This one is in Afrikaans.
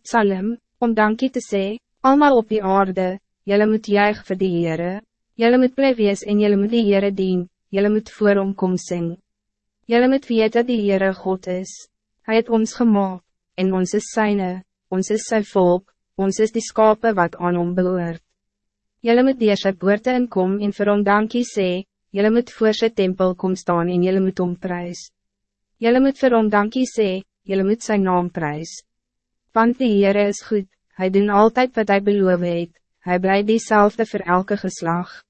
Psalm, om dankie te sê, allemaal op die aarde, jylle moet juig vir die Heere, jylle moet bly wees en jylle moet die Heere dien, jylle moet voor hom kom sing. Jylle moet weet dat die Heere God is, Hij het ons gemaakt, en ons is syne, ons is sy volk, ons is die skape wat aan hom behoort. Jylle moet dier sy boorte inkom en vir hom dankie sê, jylle moet voor sy tempel kom staan en jylle moet hom prijs. Jylle moet vir hom dankie sê, jylle moet sy naam prijs. Want die Heere is goed, hij doen altijd wat hij beloof het, hij blijft diezelfde voor elke geslag.